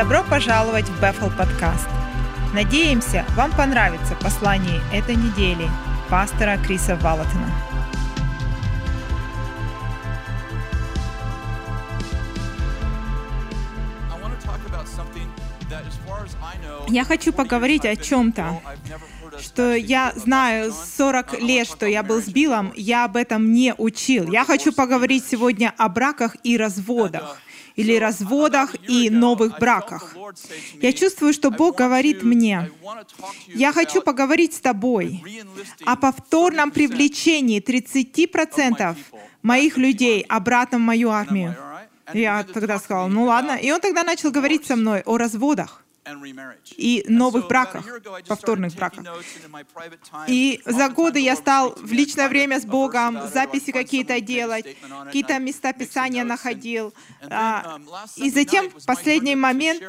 Добро пожаловать в Бефл подкаст. Надеемся, вам понравится послание этой недели пастора Криса Валатина. Я хочу поговорить о чем-то, что я знаю 40 лет, что я был с Биллом, я об этом не учил. Я хочу поговорить сегодня о браках и разводах или разводах и новых браках. Я чувствую, что Бог говорит мне, я хочу поговорить с тобой о повторном привлечении 30% моих людей обратно в мою армию. Я тогда сказал, ну ладно. И он тогда начал говорить со мной о разводах и новых браках, повторных браках. И за годы я стал в личное время с Богом записи какие-то делать, какие-то места Писания находил. А, и затем, последний момент,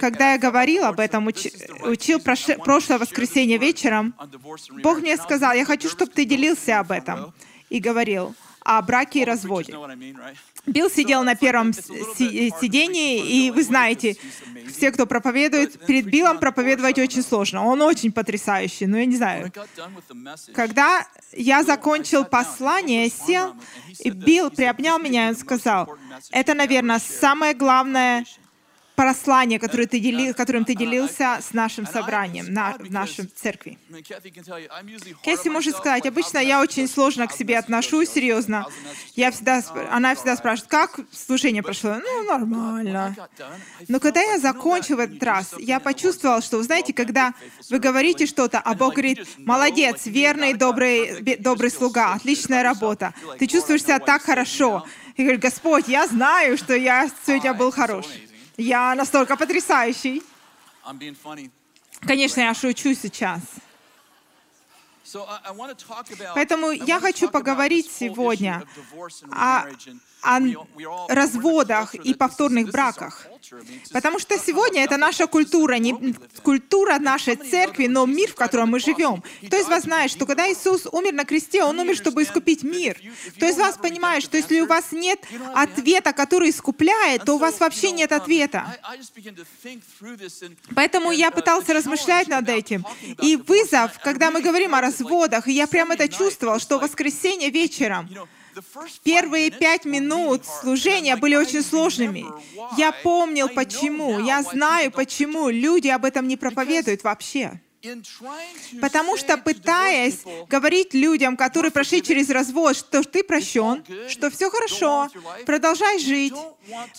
когда я говорил об этом, уч, учил прошлое воскресенье вечером, Бог мне сказал, я хочу, чтобы ты делился об этом. И говорил о браке и разводе. Билл сидел на первом сидении, и вы знаете, все, кто проповедует, перед Биллом проповедовать очень сложно. Он очень потрясающий, но я не знаю. Когда я закончил послание, сел, и Билл приобнял меня и сказал, это, наверное, самое главное послание, которое ты делил, которым ты делился с нашим собранием, на, в нашей церкви. Кэсси может сказать, обычно я очень сложно к себе отношусь, серьезно. Я всегда, она всегда спрашивает, как служение прошло? Ну, нормально. Но когда я закончил в этот раз, я почувствовал, что, вы знаете, когда вы говорите что-то, а Бог говорит, молодец, верный, добрый, добрый слуга, отличная работа. Ты чувствуешь себя так хорошо. И говорит, Господь, я знаю, что я сегодня был хороший. Я настолько потрясающий. Конечно, я шучу сейчас. Поэтому я хочу поговорить сегодня о о разводах и повторных браках. Потому что сегодня это наша культура, не культура нашей церкви, но мир, в котором мы живем. Кто из вас знает, что когда Иисус умер на кресте, Он умер, чтобы искупить мир? Кто из вас понимает, что если у вас нет ответа, который искупляет, то у вас вообще нет ответа? Поэтому я пытался размышлять над этим. И вызов, когда мы говорим о разводах, и я прямо это чувствовал, что воскресенье вечером, Первые пять минут служения были очень сложными. Я помнил почему, я знаю почему люди об этом не проповедуют вообще. Потому что пытаясь говорить людям, которые прошли через развод, что ты прощен, что все хорошо, продолжай жить,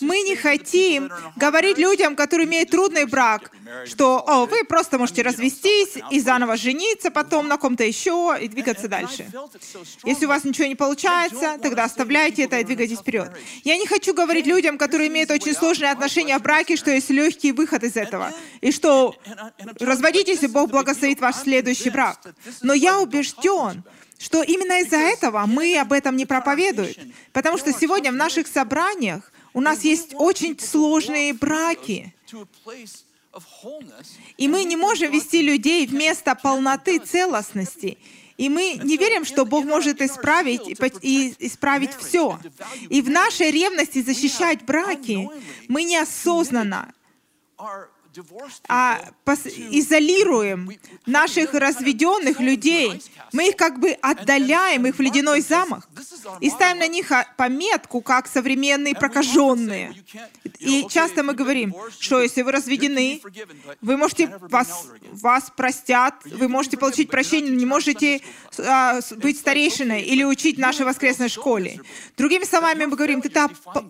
мы не хотим говорить людям, которые имеют трудный брак, что «О, вы просто можете развестись и заново жениться потом на ком-то еще и двигаться дальше». Если у вас ничего не получается, тогда оставляйте это и двигайтесь вперед. Я не хочу говорить людям, которые имеют очень сложные отношения в браке, что есть легкий выход из этого, и что разводитесь, и Бог благословит ваш следующий брак. Но я убежден, что именно из-за этого мы об этом не проповедуем. Потому что сегодня в наших собраниях у нас есть очень сложные браки. И мы не можем вести людей вместо полноты целостности. И мы не верим, что Бог может исправить и исправить все. И в нашей ревности защищать браки мы неосознанно а, изолируем наших разведенных людей. Мы их как бы отдаляем их в ледяной замок и ставим на них пометку, как современные прокаженные. И часто мы говорим, что если вы разведены, вы можете, вас, вас простят, вы можете получить прощение, но не можете а, быть старейшиной или учить в нашей воскресной школе. Другими словами, мы говорим, ты, та,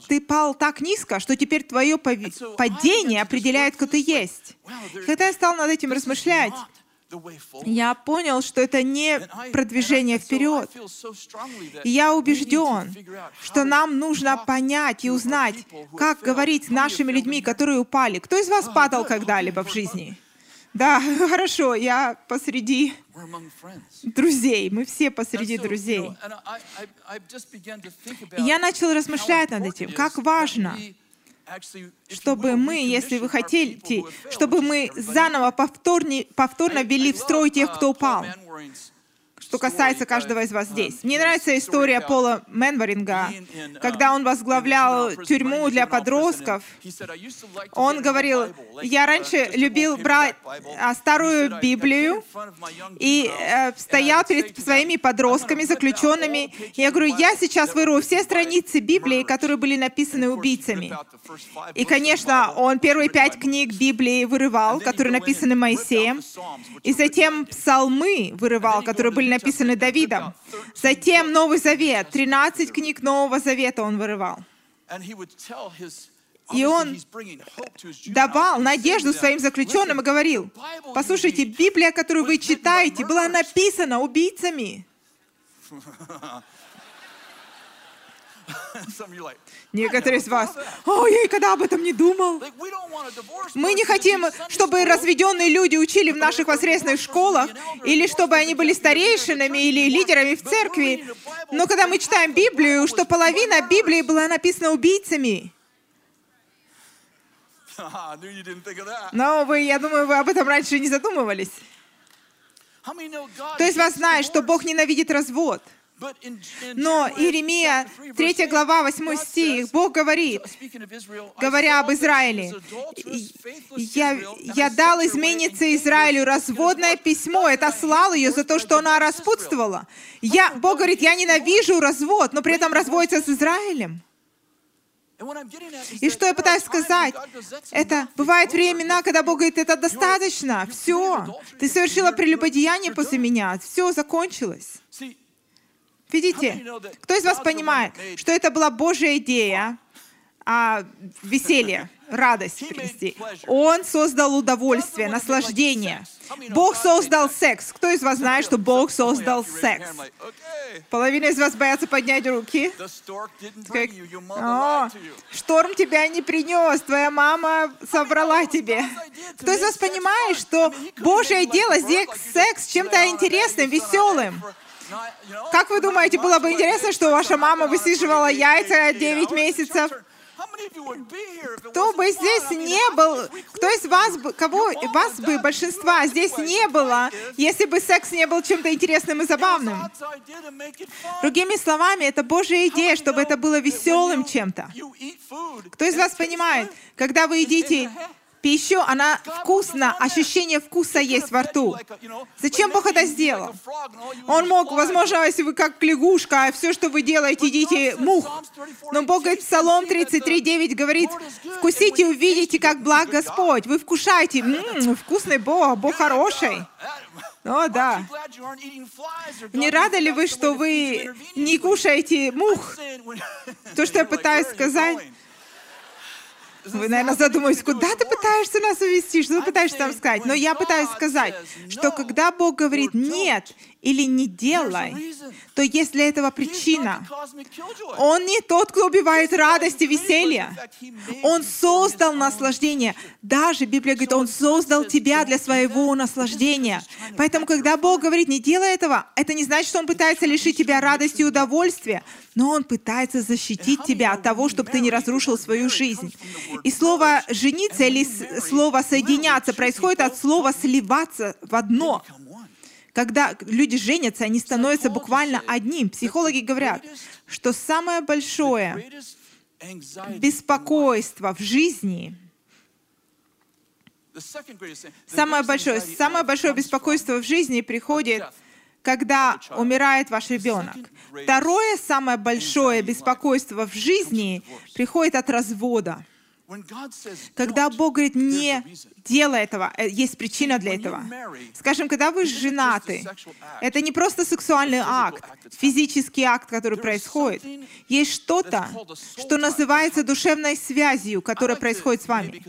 ты пал так низко, что теперь твое падение определяет, кто ты есть. Когда я стал над этим размышлять, я понял, что это не продвижение вперед. И я убежден, что нам нужно понять и узнать, как говорить с нашими людьми, которые упали. Кто из вас падал когда-либо в жизни? Да, хорошо, я посреди друзей. Мы все посреди друзей. И я начал размышлять над этим, как важно чтобы мы, если вы хотите, чтобы мы заново повторно, повторно ввели в строй тех, кто упал. Что касается каждого из вас здесь. Мне нравится история Пола Менваринга, когда он возглавлял тюрьму для подростков. Он говорил, я раньше любил брать а, старую Библию и э, стоял перед своими подростками, заключенными. Я говорю, я сейчас вырву все страницы Библии, которые были написаны убийцами. И, конечно, он первые пять книг Библии вырывал, которые написаны Моисеем, и затем псалмы вырывал, которые были написаны Давидом. Затем Новый Завет, 13 книг Нового Завета он вырывал. И он давал надежду своим заключенным и говорил, послушайте, Библия, которую вы читаете, была написана убийцами. Некоторые из вас, о, я никогда об этом не думал. Мы не хотим, чтобы разведенные люди учили в наших воскресных школах, или чтобы они были старейшинами или лидерами в церкви. Но когда мы читаем Библию, что половина Библии была написана убийцами. Но вы, я думаю, вы об этом раньше не задумывались. Кто из вас знает, что Бог ненавидит развод? Но Иеремия, 3 глава, 8 стих, Бог говорит, говоря об Израиле, «Я, я дал измениться Израилю разводное письмо, это слал ее за то, что она распутствовала». Я, Бог говорит, я ненавижу развод, но при этом разводится с Израилем. И что я пытаюсь сказать? Это бывают времена, когда Бог говорит, это достаточно, все. Ты совершила прелюбодеяние после меня, все закончилось. Видите, кто из вас понимает, что это была Божья идея, а, веселье, радость принести. Он создал удовольствие, наслаждение. Бог создал секс. Кто из вас знает, что Бог создал секс? Половина из вас боятся поднять руки. Как, О, шторм тебя не принес, твоя мама собрала тебе. Кто из вас понимает, что Божье дело здесь секс чем-то интересным, веселым? Как вы думаете, было бы интересно, что ваша мама высиживала яйца 9 месяцев? Кто бы здесь не был, кто из вас, кого вас бы, большинства здесь не было, если бы секс не был чем-то интересным и забавным? Другими словами, это Божья идея, чтобы это было веселым чем-то. Кто из вас понимает, когда вы едите пищу, она вкусна, ощущение вкуса есть во рту. Зачем Бог это сделал? Он мог, возможно, если вы как лягушка, а все, что вы делаете, едите мух. Но Бог говорит, Псалом 33.9 говорит, вкусите, увидите, как благ Господь. Вы вкушаете, м-м, вкусный Бог, Бог хороший. О, да. Не рады ли вы, что вы не кушаете мух? То, что я пытаюсь сказать, вы, наверное, задумаетесь, куда ты пытаешься нас увести, что ты пытаешься там сказать. Но я пытаюсь сказать, что когда Бог говорит «нет» или «не делай», то есть для этого причина. Он не тот, кто убивает радость и веселье. Он создал наслаждение. Даже Библия говорит, Он создал тебя для своего наслаждения. Поэтому, когда Бог говорит «не делай этого», это не значит, что Он пытается лишить тебя радости и удовольствия, но Он пытается защитить тебя от того, чтобы ты не разрушил свою жизнь. И слово «жениться» или слово «соединяться» происходит от слова «сливаться в одно». Когда люди женятся, они становятся буквально одним. Психологи говорят, что самое большое беспокойство в жизни Самое большое, самое большое беспокойство в жизни приходит, когда умирает ваш ребенок. Второе самое большое беспокойство в жизни приходит от развода. Когда Бог говорит, не делай этого, э, есть причина для этого. Скажем, когда вы женаты, это не просто сексуальный акт, физический акт, который происходит. Есть что-то, что называется душевной связью, которая происходит с вами.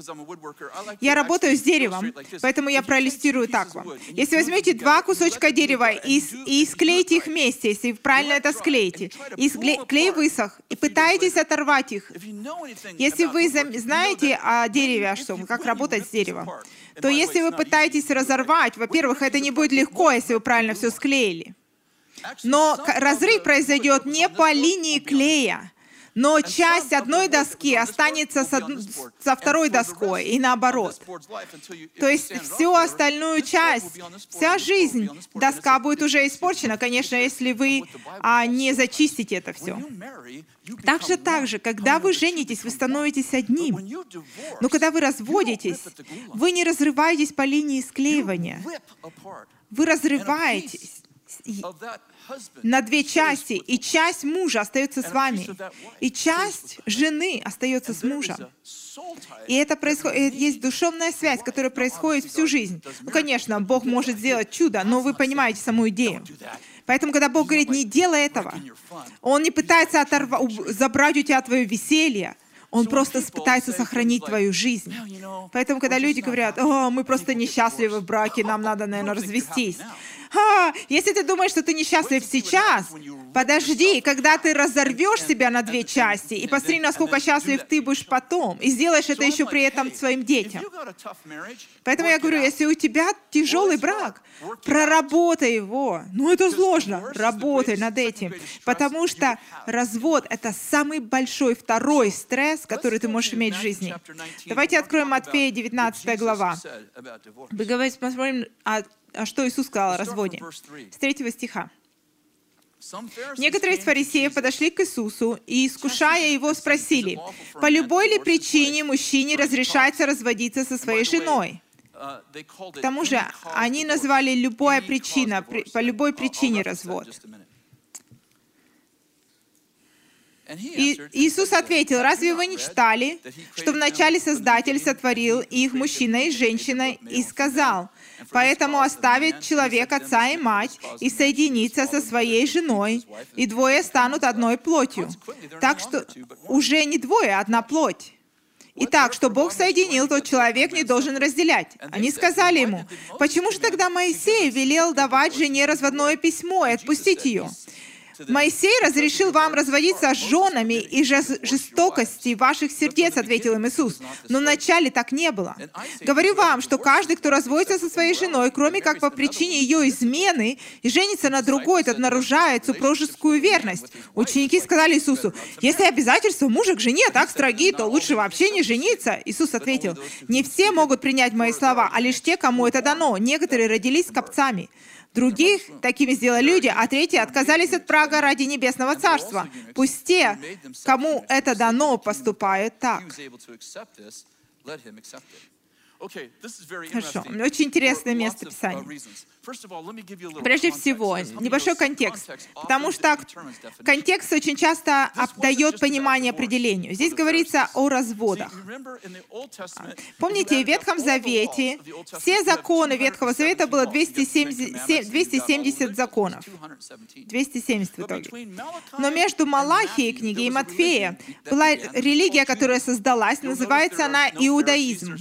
Я работаю с деревом, поэтому я проиллюстрирую так вам. Если возьмете два кусочка дерева и, и склеите их вместе, если правильно это склеите, и клей высох, и пытаетесь оторвать их, если вы знаете о дереве, что, как работать с деревом, то если вы пытаетесь разорвать, во-первых, это не будет легко, если вы правильно все склеили. Но разрыв произойдет не по линии клея, Но часть одной доски останется с од- со второй доской и наоборот. То есть всю остальную часть, вся жизнь, доска будет уже испорчена, конечно, если вы а, не зачистите это все. Так же, так же, когда вы женитесь, вы становитесь одним. Но когда вы разводитесь, вы не разрываетесь по линии склеивания. Вы разрываетесь на две части, и часть мужа остается с вами, и часть жены остается с мужем. И это происходит, есть душевная связь, которая происходит всю жизнь. Ну, конечно, Бог может сделать чудо, но вы понимаете саму идею. Поэтому, когда Бог говорит, не делай этого, Он не пытается оторва- забрать у тебя твое веселье, Он просто пытается сохранить твою жизнь. Поэтому, когда люди говорят, «О, мы просто несчастливы в браке, нам надо, наверное, развестись». А, если ты думаешь, что ты несчастлив сейчас, подожди, когда ты разорвешь себя на две части, и посмотри, насколько счастлив ты будешь потом, и сделаешь это еще при этом своим детям. Поэтому я говорю, если у тебя тяжелый брак, проработай его. Ну, это сложно. Работай над этим. Потому что развод — это самый большой второй стресс, который ты можешь иметь в жизни. Давайте откроем Матфея 19 глава. Мы говорим, посмотрим, а, что Иисус сказал о разводе. С третьего стиха. Некоторые из фарисеев подошли к Иисусу и, искушая его, спросили, по любой ли причине мужчине разрешается разводиться со своей женой? К тому же они назвали любая причина, при- по любой причине развод. И Иисус ответил, разве вы не читали, что вначале Создатель сотворил их мужчиной и женщиной и сказал, поэтому оставит человек отца и мать и соединится со своей женой, и двое станут одной плотью. Так что уже не двое, а одна плоть. Итак, что Бог соединил, тот человек не должен разделять. Они сказали ему, почему же тогда Моисей велел давать жене разводное письмо и отпустить ее? Моисей разрешил вам разводиться с женами и жес- жестокости ваших сердец, ответил им Иисус. Но вначале так не было. Говорю вам, что каждый, кто разводится со своей женой, кроме как по причине ее измены, и женится на другой, тот нарушает супружескую верность. Ученики сказали Иисусу, если обязательства мужа к жене так строги, то лучше вообще не жениться. Иисус ответил, не все могут принять мои слова, а лишь те, кому это дано. Некоторые родились скопцами. Других такими сделали люди, а третьи отказались от прага ради небесного царства. Пусть те, кому это дано, поступают так. Хорошо. Очень интересное место Писания. Прежде всего, небольшой контекст, потому что контекст очень часто дает понимание определению. Здесь говорится о разводах. Помните, в Ветхом Завете все законы Ветхого Завета было 270, се- 270 законов. 270 в итоге. Но между Малахией книги и Матфея была религия, которая создалась, называется она иудаизм.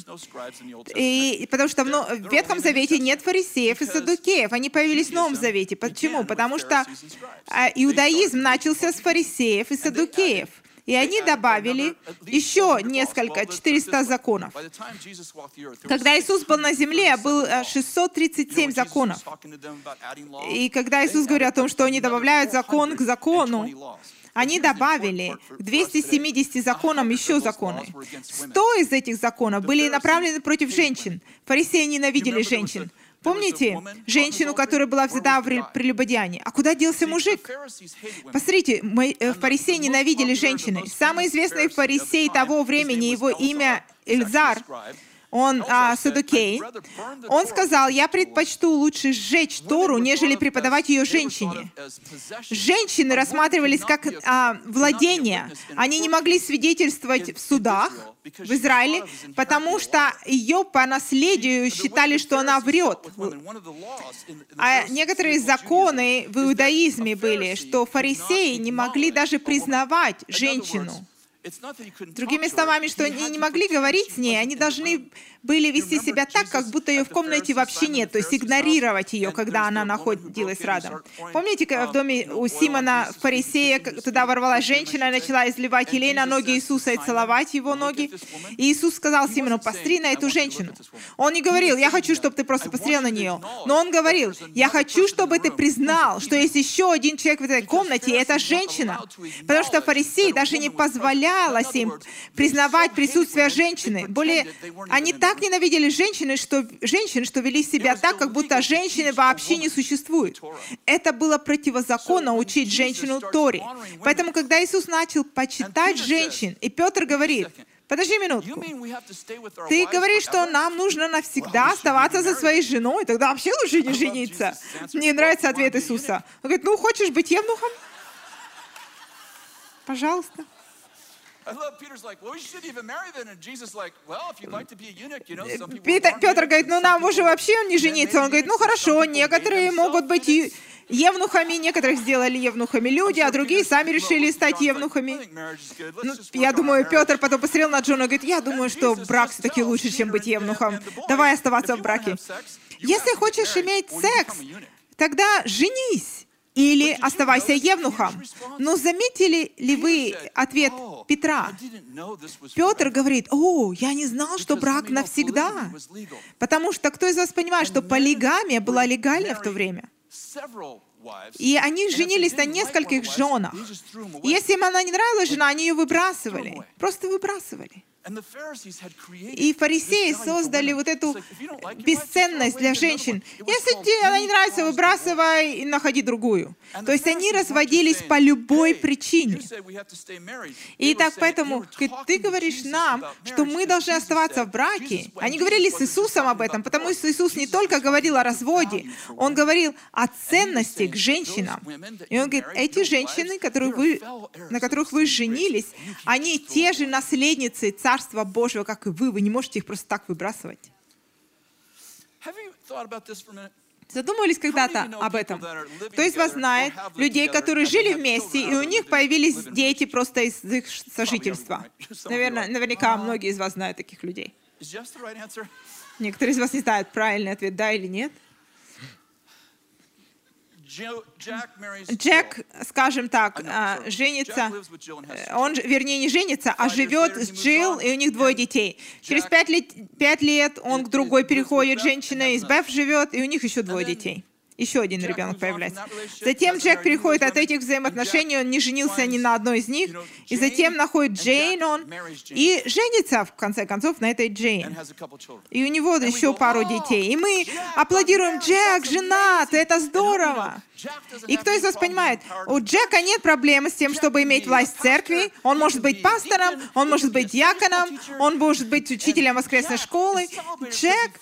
И, потому что в, Ветхом Завете нет фарисеев и садукеев. Они появились в Новом Завете. Почему? Потому что а, иудаизм начался с фарисеев и садукеев. И они добавили еще несколько, 400 законов. Когда Иисус был на земле, было 637 законов. И когда Иисус говорит о том, что они добавляют закон к закону, они добавили к 270 законам еще законы. 100 из этих законов были направлены против женщин. Фарисеи ненавидели женщин. Помните женщину, которая была взята в ре- прелюбодеянии? А куда делся мужик? Посмотрите, мы, э, фарисеи ненавидели женщины. Самый известный фарисей того времени, его имя Эльзар, он а, садукей, он сказал, я предпочту лучше сжечь Тору, нежели преподавать ее женщине. Женщины рассматривались как а, владение. Они не могли свидетельствовать в судах в Израиле, потому что ее по наследию считали, что она врет. А некоторые законы в иудаизме были, что фарисеи не могли даже признавать женщину Другими словами, что они не могли говорить с ней, они должны были вести себя так, как будто ее в комнате вообще нет, то есть игнорировать ее, когда она находилась рядом. Помните, как в доме у Симона в фарисея туда ворвалась женщина и начала изливать елей на ноги Иисуса и целовать его ноги? И Иисус сказал Симону, посмотри на эту женщину. Он не говорил, я хочу, чтобы ты просто посмотрел на нее. Но он говорил, я хочу, чтобы ты признал, что есть еще один человек в этой комнате, и это женщина. Потому что фарисеи даже не позволялось им признавать присутствие женщины. Более, они так ненавидели женщины, что, женщин, что вели себя так, как будто женщины вообще не существуют. Это было противозаконно учить женщину Торе. Поэтому, когда Иисус начал почитать женщин, и Петр говорит, Подожди минутку. Ты говоришь, что нам нужно навсегда оставаться за своей женой, тогда вообще лучше не жениться. Мне нравится ответ Иисуса. Он говорит, ну хочешь быть евнухом? Пожалуйста. Петр, Петр говорит, ну нам уже вообще не жениться. Он говорит, ну хорошо, некоторые могут быть евнухами, некоторых сделали евнухами люди, а другие сами решили стать евнухами. Ну, я думаю, Петр потом посмотрел на Джона и говорит, я думаю, что брак все-таки лучше, чем быть евнухом. Давай оставаться в браке. Если хочешь иметь секс, тогда женись или оставайся евнухом. Но заметили ли вы ответ Петра? Петр говорит, о, я не знал, что брак навсегда. Потому что кто из вас понимает, что полигамия была легальна в то время? И они женились на нескольких женах. И если им она не нравилась жена, они ее выбрасывали. Просто выбрасывали. И фарисеи создали вот эту бесценность для женщин. Если тебе она не нравится, выбрасывай и находи другую. То есть они разводились по любой причине. И так поэтому ты говоришь нам, что мы должны оставаться в браке. Они говорили с Иисусом об этом, потому что Иисус не только говорил о разводе, Он говорил о ценности к женщинам. И Он говорит, эти женщины, которые вы, на которых вы женились, они те же наследницы Царства Царства Божьего, как и вы. Вы не можете их просто так выбрасывать. Задумывались когда-то об этом? Кто из вас знает людей, которые жили вместе, и у них появились дети просто из их сожительства? Наверное, наверняка многие из вас знают таких людей. Некоторые из вас не знают правильный ответ, да или нет. Джек, скажем так, а, женится, он, вернее, не женится, а живет с Джилл, и у них двое детей. Через пять лет, пять лет он к другой переходит, женщина из Беф живет, и у них еще двое детей еще один ребенок появляется. Затем Джек переходит от этих взаимоотношений, он не женился ни на одной из них, и затем находит Джейн он и женится, в конце концов, на этой Джейн. И у него еще пару детей. И мы аплодируем, Джек, женат, это здорово. И кто из вас понимает, у Джека нет проблемы с тем, чтобы иметь власть в церкви. Он может быть пастором, он может быть диаконом, он может быть учителем воскресной школы. Джек,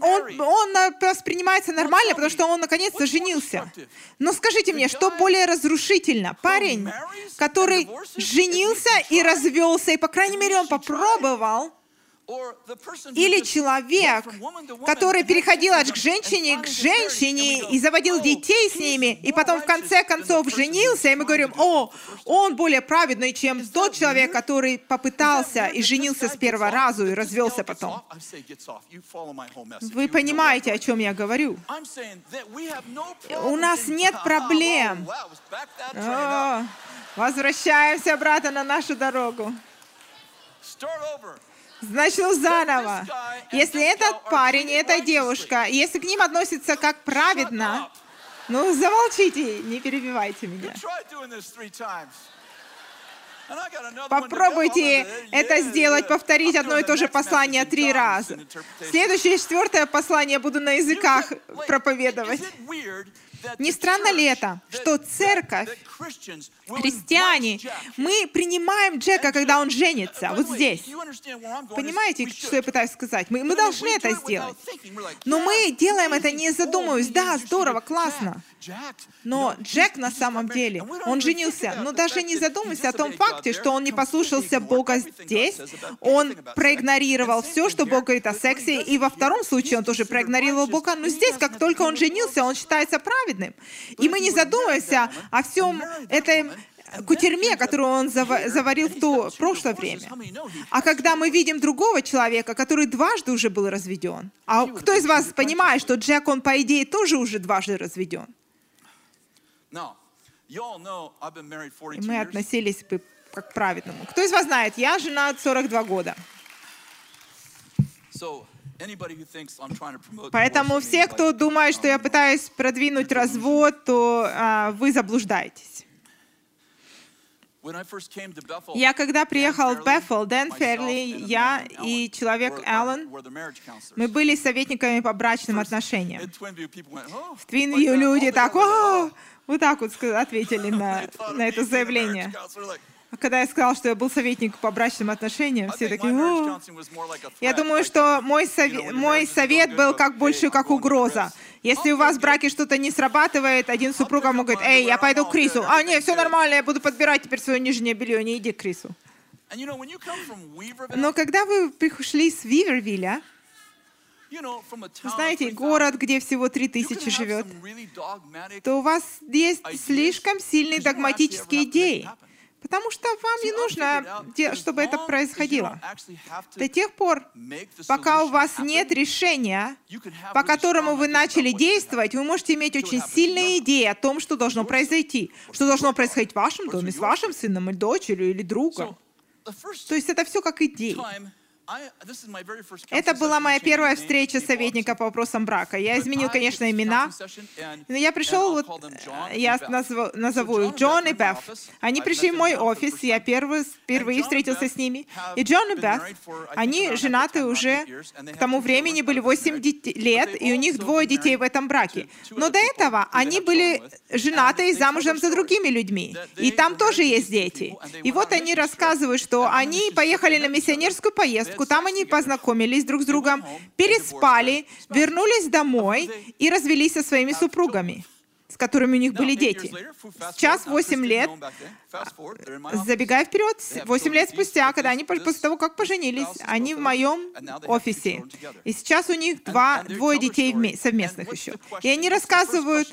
он, он воспринимается нормально, потому что он, наконец, наконец-то женился. Но скажите мне, что более разрушительно? Парень, который женился и развелся, и, по крайней мере, он попробовал или человек, который переходил от женщины к женщине и заводил детей с ними, и потом в конце концов женился, и мы говорим, о, он более праведный, чем тот человек, который попытался и женился с первого раза и развелся потом. Вы понимаете, о чем я говорю? У нас нет проблем. О, возвращаемся обратно на нашу дорогу. Начну заново. Если этот парень и эта девушка, если к ним относятся как праведно, ну замолчите, не перебивайте меня. Попробуйте это сделать, повторить одно и то же послание три раза. Следующее, четвертое послание буду на языках проповедовать. Не странно ли это, что церковь, христиане, мы принимаем Джека, когда он женится, вот здесь. Понимаете, что я пытаюсь сказать? Мы, мы должны это сделать. Но мы делаем это не задумываясь. Да, здорово, классно. Но Джек на самом деле, он женился, но даже не задумываясь о том факте, что он не послушался Бога здесь, он проигнорировал все, что Бог говорит о сексе, и во втором случае он тоже проигнорировал Бога, но здесь, как только он женился, он считается праведным. И мы не задумываемся о всем этом кутерьме, которую он зава- заварил в то прошлое время. А когда мы видим другого человека, который дважды уже был разведен, а кто из вас понимает, что Джек, он по идее тоже уже дважды разведен? И мы относились бы как к праведному. Кто из вас знает, я женат 42 года. Поэтому все, кто думает, что я пытаюсь продвинуть развод, то а, вы заблуждаетесь. Я когда приехал в Бефел, Дэн Ферли, я и человек Аллен, мы были советниками по брачным отношениям. В Твинвью люди так, «О!» вот так вот ответили на, на это заявление. А когда я сказал, что я был советник по брачным отношениям, все такие, «О!» Я думаю, что мой, сове- мой совет был как больше как угроза. Если у вас в браке что-то не срабатывает, один супруг ему говорит, эй, я пойду к Крису. А, нет, все нормально, я буду подбирать теперь свое нижнее белье, не иди к Крису. Но когда вы пришли с Вивервилля, знаете, город, где всего 3000 живет, то у вас есть слишком сильные догматические идеи. Потому что вам не нужно, чтобы это происходило. До тех пор, пока у вас нет решения, по которому вы начали действовать, вы можете иметь очень сильные идеи о том, что должно произойти. Что должно происходить в вашем доме, с вашим сыном или дочерью, или другом. То есть это все как идеи. Это была моя первая встреча советника по вопросам брака. Я изменил, конечно, имена, но я пришел, вот, э, я назову, назову их Джон и Беф. Они пришли в мой офис, я первый, впервые встретился с ними. И Джон и Беф, они женаты уже к тому времени были 8 дете- лет, и у них двое детей в этом браке. Но до этого они были женаты и замужем за другими людьми. И там тоже есть дети. И вот они рассказывают, что они поехали на миссионерскую поездку, там они познакомились друг с другом, переспали, вернулись домой и развелись со своими супругами, с которыми у них были дети. Сейчас 8 лет, забегая вперед, 8 лет спустя, когда они по- после того, как поженились, они в моем офисе. И сейчас у них два, двое детей вме- совместных еще. И они рассказывают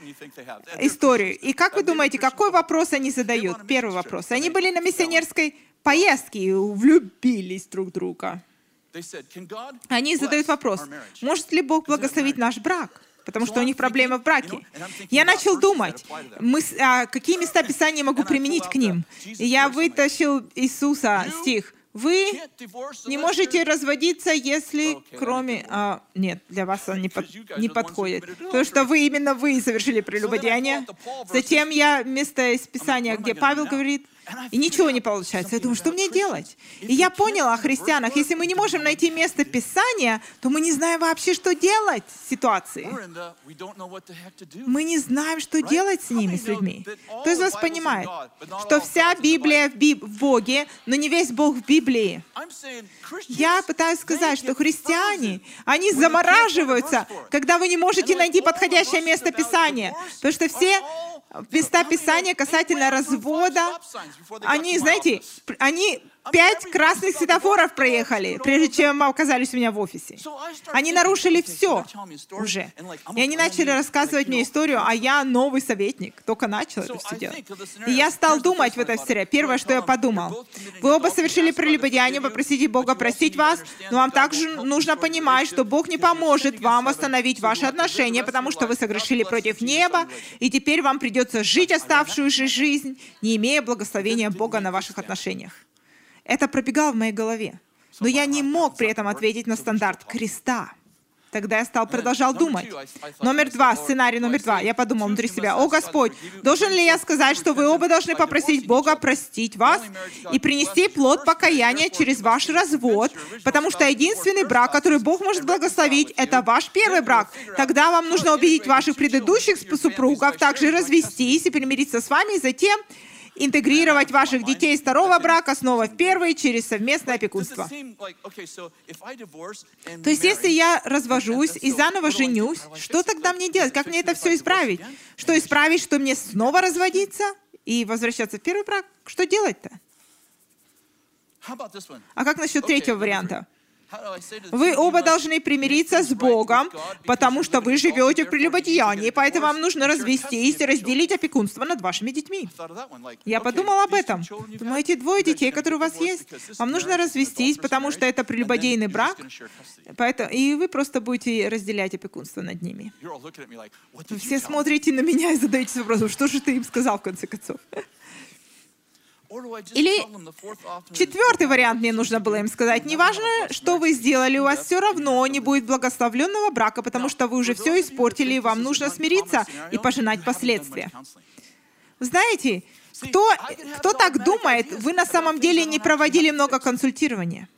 историю. И как вы думаете, какой вопрос они задают? Первый вопрос. Они были на миссионерской поездке и влюбились друг в друга. Они задают вопрос, может ли Бог благословить наш брак? Потому что у них проблемы в браке. Я начал думать, мы, а, какие места Писания могу применить к ним. И я вытащил Иисуса стих. Вы не можете разводиться, если кроме... а, нет, для вас он не, под- не подходит. Потому что вы, именно вы совершили прелюбодеяние. Затем я вместо из Писания, где Павел говорит, и ничего не получается. Я думаю, что мне делать? И я поняла о христианах. Если мы не можем найти место Писания, то мы не знаем вообще, что делать в ситуации. Мы не знаем, что делать с ними, с людьми. Кто из вас понимает, что вся Библия в, Биб- в Боге, но не весь Бог в Библии? Я пытаюсь сказать, что христиане, они замораживаются, когда вы не можете найти подходящее место Писания. Потому что все места Писания касательно развода, они, знаете, они пять красных светофоров проехали, прежде чем оказались у меня в офисе. Они нарушили все уже. И они начали рассказывать мне историю, а я новый советник, только начал это все делать. И я стал думать в этой сфере. Первое, что я подумал, вы оба совершили прелюбодеяние, попросите Бога простить вас, но вам также нужно понимать, что Бог не поможет вам восстановить ваши отношения, потому что вы согрешили против неба, и теперь вам придется жить оставшуюся жизнь, не имея благословения Бога на ваших отношениях. Это пробегало в моей голове. Но я не мог при этом ответить на стандарт креста. Тогда я стал, продолжал думать. Номер два, сценарий номер два. Я подумал внутри себя, «О Господь, должен ли я сказать, что вы оба должны попросить Бога простить вас и принести плод покаяния через ваш развод, потому что единственный брак, который Бог может благословить, это ваш первый брак. Тогда вам нужно убедить ваших предыдущих супругов также развестись и примириться с вами, и затем интегрировать ваших детей из второго брака снова в первый через совместное опекунство. То есть, если я развожусь и заново женюсь, что тогда мне делать? Как мне это все исправить? Что исправить, что мне снова разводиться и возвращаться в первый брак? Что делать-то? А как насчет третьего варианта? Вы оба должны примириться с Богом, потому что вы живете в прелюбодеянии, поэтому вам нужно развестись и разделить опекунство над вашими детьми. Я подумал об этом. Думаю, эти двое детей, которые у вас есть, вам нужно развестись, потому что это прелюбодейный брак, поэтому, и вы просто будете разделять опекунство над ними. Вы все смотрите на меня и задаете вопросом, что же ты им сказал в конце концов? Или четвертый вариант мне нужно было им сказать. Неважно, что вы сделали, у вас все равно не будет благословленного брака, потому что вы уже все испортили, и вам нужно смириться и пожинать последствия. Знаете, кто, кто так думает, вы на самом деле не проводили много консультирования.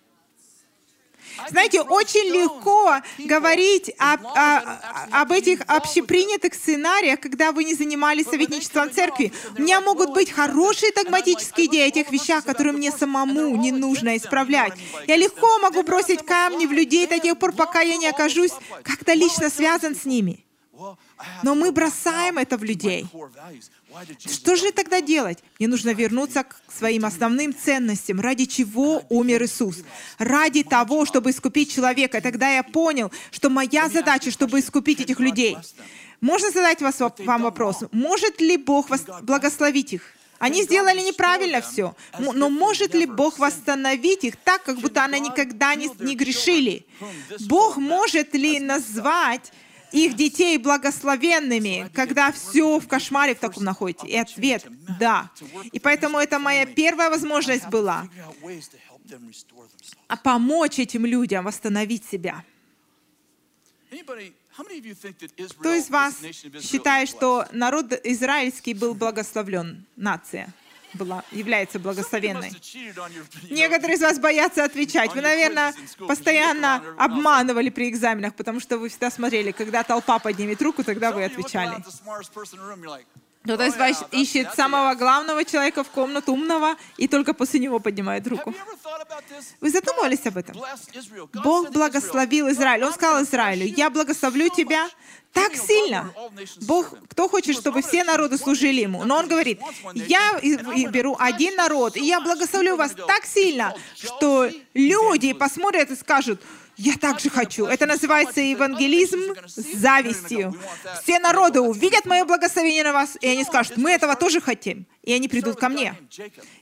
Знаете, очень легко говорить об, о, об этих общепринятых сценариях, когда вы не занимались советничеством церкви. У меня могут быть хорошие догматические идеи о тех вещах, которые мне самому не нужно исправлять. Я легко могу бросить камни в людей до тех пор, пока я не окажусь как-то лично связан с ними. Но мы бросаем это в людей. Что же тогда делать? Мне нужно вернуться к своим основным ценностям, ради чего умер Иисус. Ради того, чтобы искупить человека. Тогда я понял, что моя задача, чтобы искупить этих людей. Можно задать вас, вам вопрос, может ли Бог благословить их? Они сделали неправильно все. Но может ли Бог восстановить их так, как будто они никогда не, не грешили? Бог может ли назвать их детей благословенными, когда все в кошмаре в таком находите? И ответ — да. И поэтому это моя первая возможность была а помочь этим людям восстановить себя. Кто из вас считает, что народ израильский был благословлен, нация? Была, является благословенной. Некоторые из вас боятся отвечать. Вы, наверное, постоянно обманывали при экзаменах, потому что вы всегда смотрели, когда толпа поднимет руку, тогда вы отвечали. Кто-то из вас ищет самого главного человека в комнату, умного, и только после него поднимает руку. Вы задумывались об этом? Бог благословил Израиль. Он сказал Израилю, «Я благословлю тебя так сильно. Бог, кто хочет, чтобы все народы служили Ему? Но Он говорит, я беру один народ, и я благословлю вас так сильно, что люди посмотрят и скажут, я также хочу. Это называется евангелизм с завистью. Все народы увидят мое благословение на вас, и они скажут, мы этого тоже хотим. И они придут ко мне.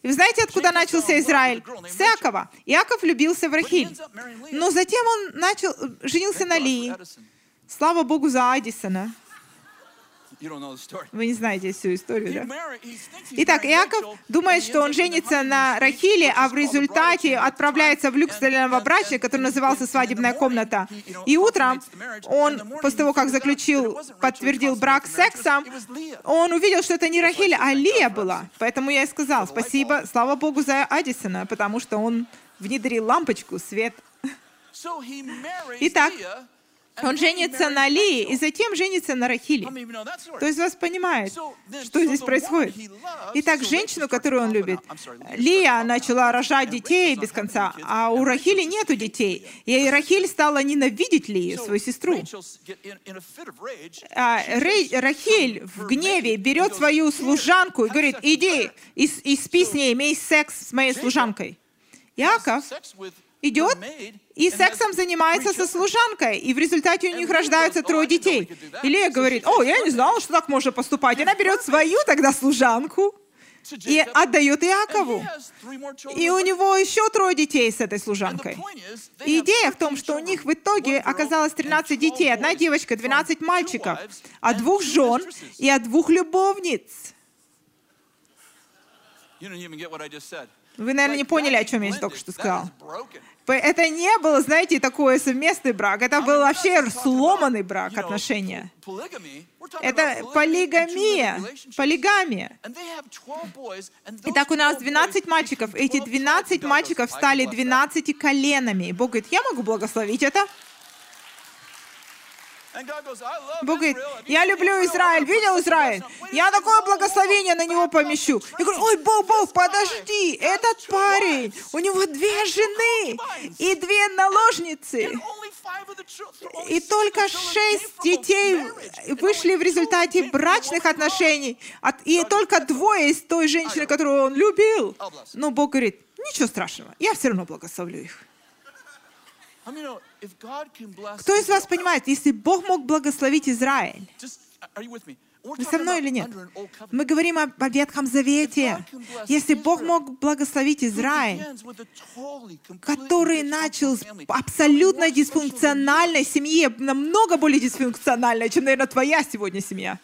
И вы знаете, откуда начался Израиль? С Иакова. Иаков влюбился в Рахиль. Но затем он начал, женился на Лии. Слава Богу за Адисона. Вы не знаете всю историю, да? Итак, Иаков думает, что он женится на Рахиле, а в результате отправляется в люкс для новобрачных, который назывался «Свадебная комната». И утром он, после того, как заключил, подтвердил брак сексом, он увидел, что это не Рахиль, а Лия была. Поэтому я и сказал, спасибо, слава Богу за Адисона, потому что он внедрил лампочку, свет. Итак, он женится на Лии и затем женится на Рахиле. То есть вас понимает, что здесь происходит. Итак, женщину, которую он любит, Лия начала рожать детей без конца, а у Рахили нету детей. И Рахиль стала ненавидеть Лию, свою сестру. А Рахиль в гневе берет свою служанку и говорит, иди и, и спи с ней, имей секс с моей служанкой. Иаков идет и сексом занимается со служанкой, и в результате у них рождаются трое детей. И Лея говорит, о, я не знала, что так можно поступать. Она берет свою тогда служанку и отдает Иакову. И у него еще трое детей с этой служанкой. И идея в том, что у них в итоге оказалось 13 детей. Одна девочка, 12 мальчиков. От двух жен и от двух любовниц. Вы, наверное, не поняли, о чем я только что сказал. Это не был, знаете, такой совместный брак. Это был вообще сломанный брак, отношения. Это полигамия, полигамия. Итак, у нас 12 мальчиков. Эти 12 мальчиков стали 12 коленами. И Бог говорит, я могу благословить это. Бог говорит, я люблю Израиль, видел Израиль? Я такое благословение на него помещу. Я говорю, ой, Бог, Бог, подожди, этот парень, у него две жены и две наложницы. И только шесть детей вышли в результате брачных отношений. И только двое из той женщины, которую он любил. Но Бог говорит, ничего страшного, я все равно благословлю их. Кто из вас понимает, если Бог мог благословить Израиль, вы со мной или нет? Мы говорим об о Ветхом Завете. Если Бог мог благословить Израиль, который начал с абсолютно дисфункциональной семьи, намного более дисфункциональной, чем, наверное, твоя сегодня семья.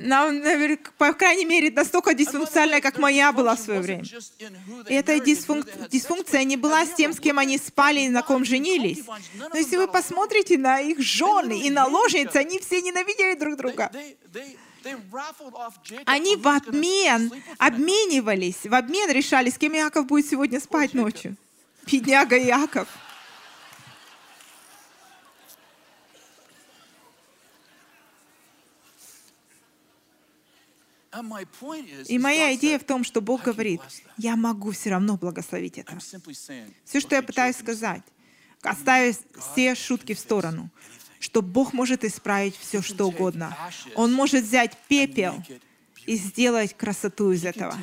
Наверное, по крайней мере, настолько дисфункциональная, как моя была в свое время. И эта дисфунк- дисфункция не была с тем, с кем они спали и на ком женились. Но если вы посмотрите на их жены и наложницы, они все ненавидели друг друга. Они в обмен обменивались, в обмен решали, с кем Иаков будет сегодня спать ночью. Бедняга Иаков. И моя идея в том, что Бог говорит, я могу все равно благословить это. Все, что я пытаюсь сказать, оставив все шутки в сторону, что Бог может исправить все, что угодно. Он может взять пепел и сделать красоту из этого.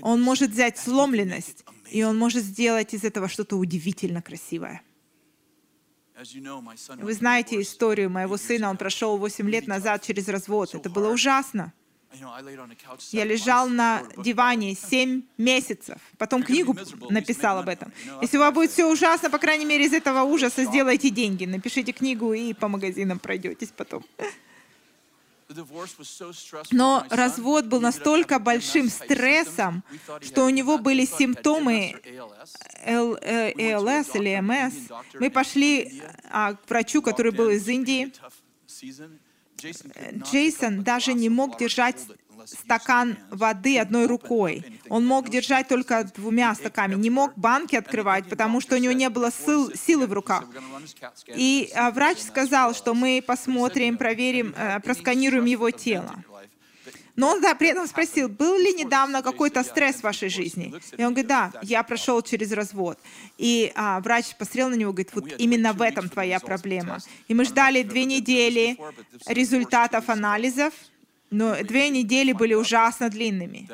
Он может взять сломленность, и он может сделать из этого что-то удивительно красивое. Вы знаете историю моего сына, он прошел 8 лет назад через развод. Это было ужасно. Я лежал на диване 7 месяцев, потом книгу написал об этом. Если у вас будет все ужасно, по крайней мере, из этого ужаса сделайте деньги, напишите книгу и по магазинам пройдетесь потом. Но развод был настолько большим стрессом, что у него были симптомы ЭЛС или МС. Мы пошли а, к врачу, который был из Индии. Джейсон даже не мог держать стакан воды одной рукой. Он мог держать только двумя стаками, не мог банки открывать, потому что у него не было сил, силы в руках. И а, врач сказал, что мы посмотрим, проверим, э, просканируем его тело. Но он да, при этом спросил, был ли недавно какой-то стресс в вашей жизни? И он говорит, да, я прошел через развод. И а, врач посмотрел на него и говорит, вот именно в этом твоя проблема. И мы ждали две недели результатов анализов, но две недели были ужасно длинными.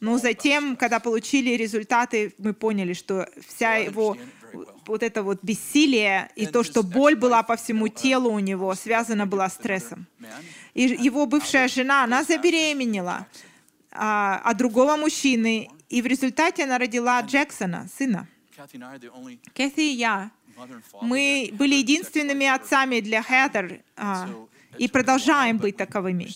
Но затем, когда получили результаты, мы поняли, что вся его вот это вот бессилие и то, что боль была по всему телу у него, связана была с стрессом. И его бывшая жена, она забеременела а, от другого мужчины, и в результате она родила Джексона, сына. Кэти и я, мы были единственными отцами для а, и продолжаем быть таковыми.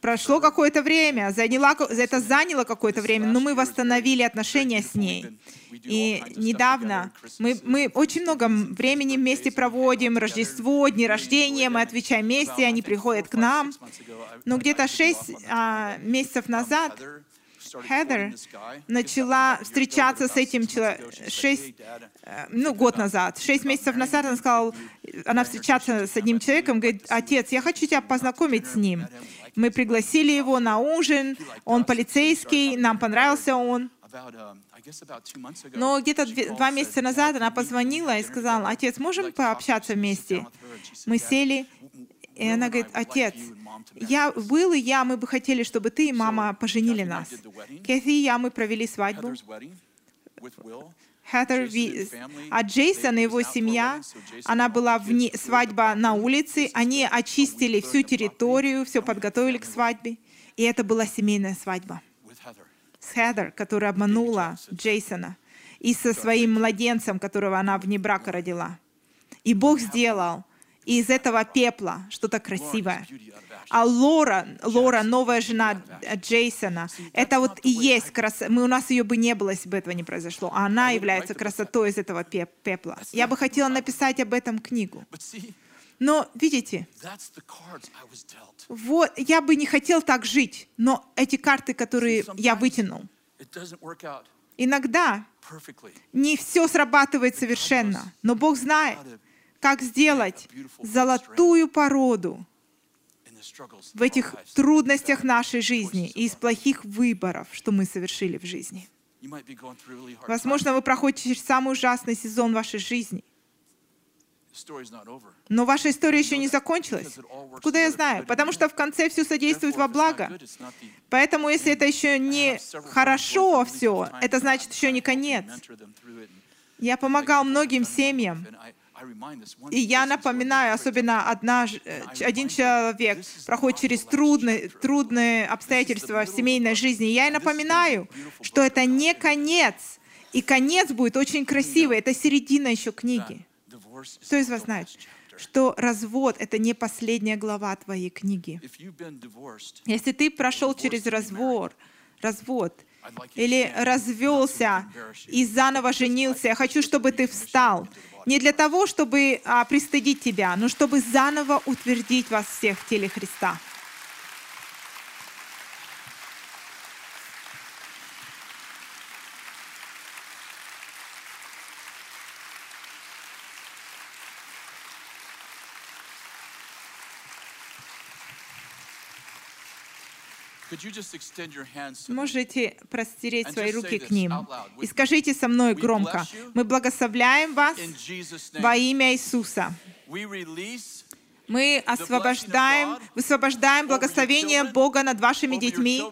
Прошло какое-то время, заняла, это заняло какое-то время, но мы восстановили отношения с ней. И недавно мы, мы очень много времени вместе проводим, Рождество, дни рождения, мы отвечаем вместе, они приходят к нам. Но где-то шесть а, месяцев назад Хедер начала встречаться с этим человеком, шесть, э, ну, год назад, шесть месяцев назад она сказала, она встречаться с одним человеком, говорит, отец, я хочу тебя познакомить с ним. Мы пригласили его на ужин, он полицейский, нам понравился он. Но где-то два месяца назад она позвонила и сказала, отец, можем пообщаться вместе? Мы сели, и она говорит, отец, я, Уилл и я, мы бы хотели, чтобы ты и мама поженили нас. Кэти и я, мы провели свадьбу. Хэтер, Ви- а Джейсон и его семья, она была вне, свадьба на улице, они очистили всю территорию, все подготовили к свадьбе, и это была семейная свадьба. С Хедер, которая обманула Джейсона, и со своим младенцем, которого она вне брака родила. И Бог сделал из этого пепла что-то красивое. А Лора, Лора, новая жена Джейсона, это вот и есть красота. Мы, у нас ее бы не было, если бы этого не произошло. А она является красотой из этого пе- пепла. Я бы хотела написать об этом книгу. Но, видите, вот, я бы не хотел так жить, но эти карты, которые я вытянул, иногда не все срабатывает совершенно, но Бог знает, как сделать золотую породу в этих трудностях нашей жизни и из плохих выборов, что мы совершили в жизни. Возможно, вы проходите через самый ужасный сезон вашей жизни, но ваша история еще не закончилась. Куда я знаю? Потому что в конце все содействует во благо. Поэтому, если это еще не хорошо все, это значит еще не конец. Я помогал многим семьям. И я напоминаю, особенно одна, э, один человек проходит через трудные, трудные обстоятельства в семейной жизни. И я и напоминаю, что это не конец. И конец будет очень красивый. Это середина еще книги. Кто из вас знает, что развод — это не последняя глава твоей книги? Если ты прошел через развод, развод, или развелся и заново женился, я хочу, чтобы ты встал. Не для того, чтобы а, пристыдить тебя, но чтобы заново утвердить вас всех в теле Христа. Можете простереть свои руки к ним. И скажите со мной громко. Мы благословляем вас во имя Иисуса. Мы освобождаем, высвобождаем благословение Бога над вашими детьми,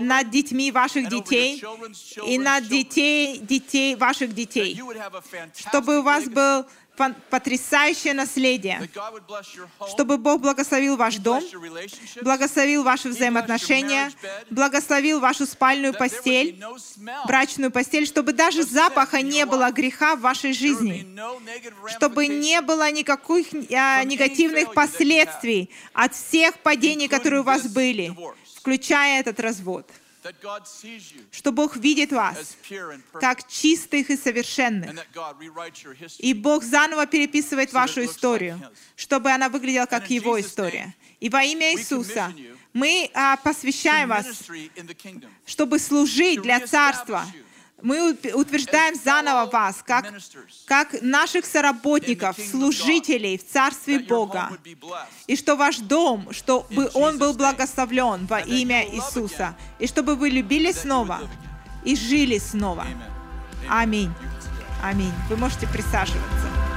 над детьми ваших детей и над детей детей ваших детей, чтобы у вас был потрясающее наследие, чтобы Бог благословил ваш дом, благословил ваши взаимоотношения, благословил вашу спальную постель, брачную постель, чтобы даже запаха не было греха в вашей жизни, чтобы не было никаких а, негативных последствий от всех падений, которые у вас были, включая этот развод, что Бог видит вас как чистых и совершенных. И Бог заново переписывает вашу историю, чтобы она выглядела как Его история. И во имя Иисуса мы а, посвящаем вас, чтобы служить для Царства. Мы ут- утверждаем заново вас, как, как наших соработников, служителей в Царстве Бога. И что ваш дом, чтобы он был благословлен во имя Иисуса. И чтобы вы любили снова и жили снова. Аминь. Аминь. Вы можете присаживаться.